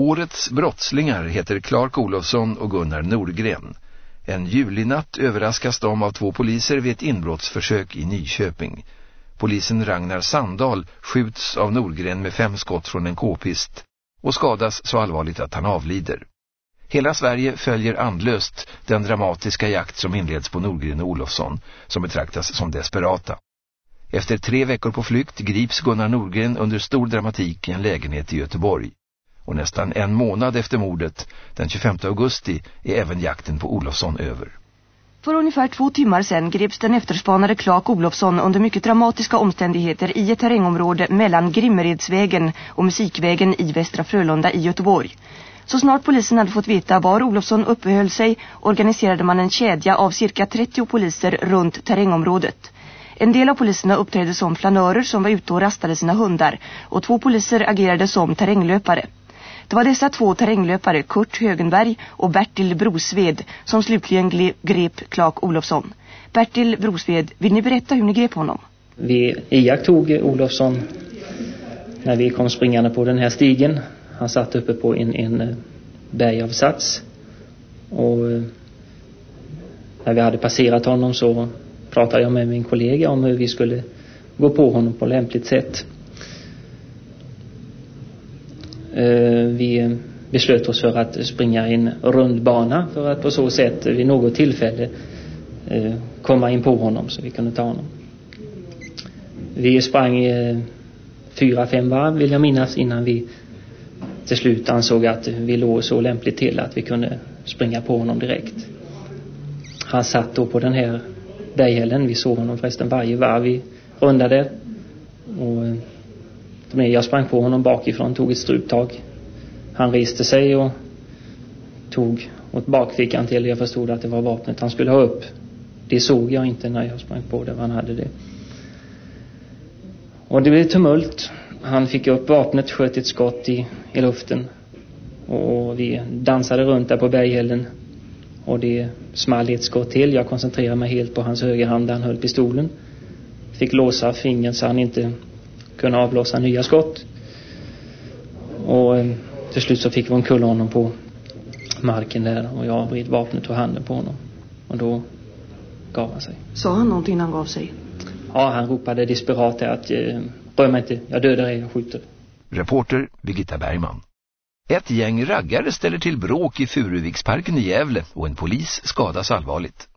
Årets brottslingar heter Clark Olofsson och Gunnar Nordgren. En julinatt överraskas de av två poliser vid ett inbrottsförsök i Nyköping. Polisen Ragnar Sandal skjuts av Nordgren med fem skott från en k-pist och skadas så allvarligt att han avlider. Hela Sverige följer andlöst den dramatiska jakt som inleds på Nordgren och Olofsson, som betraktas som desperata. Efter tre veckor på flykt grips Gunnar Nordgren under stor dramatik i en lägenhet i Göteborg. Och nästan en månad efter mordet, den 25 augusti, är även jakten på Olofsson över. För ungefär två timmar sedan greps den efterspanade Clark Olofsson under mycket dramatiska omständigheter i ett terrängområde mellan Grimmeredsvägen och Musikvägen i Västra Frölunda i Göteborg. Så snart polisen hade fått veta var Olofsson uppehöll sig organiserade man en kedja av cirka 30 poliser runt terrängområdet. En del av poliserna uppträdde som flanörer som var ute och rastade sina hundar och två poliser agerade som terränglöpare. Det var dessa två terränglöpare, Kurt Högenberg och Bertil Brosved, som slutligen grep Clark Olofsson. Bertil Brosved, vill ni berätta hur ni grep honom? Vi iakttog Olofsson när vi kom springande på den här stigen. Han satt uppe på en, en eh, bergavsats. Och eh, när vi hade passerat honom så pratade jag med min kollega om hur vi skulle gå på honom på lämpligt sätt. Eh, vi beslöt oss för att springa en rundbana för att på så sätt vid något tillfälle eh, komma in på honom så vi kunde ta honom. Vi sprang eh, fyra, fem varv vill jag minnas innan vi till slut ansåg att vi låg så lämpligt till att vi kunde springa på honom direkt. Han satt då på den här berghällen. Vi såg honom förresten varje varv vi rundade. Och eh, jag sprang på honom bakifrån, tog ett struptag. Han reste sig och tog åt bakfickan till jag förstod att det var vapnet han skulle ha upp. Det såg jag inte när jag sprang på det, han hade det. Och det blev tumult. Han fick upp vapnet, sköt ett skott i, i luften. Och vi dansade runt där på berghällen. Och det small ett skott till. Jag koncentrerade mig helt på hans högerhand, där han höll pistolen. Fick låsa fingret så han inte kunna avlossa nya skott. Och eh, till slut så fick vi omkull honom på marken där och jag vred vapnet och handen på honom. Och då gav han sig. Sa han någonting när han gav sig? Ja, han ropade desperat att eh, rör mig inte, jag dödar dig, jag skjuter. Reporter Birgitta Bergman. Ett gäng raggare ställer till bråk i Furuviksparken i Gävle och en polis skadas allvarligt.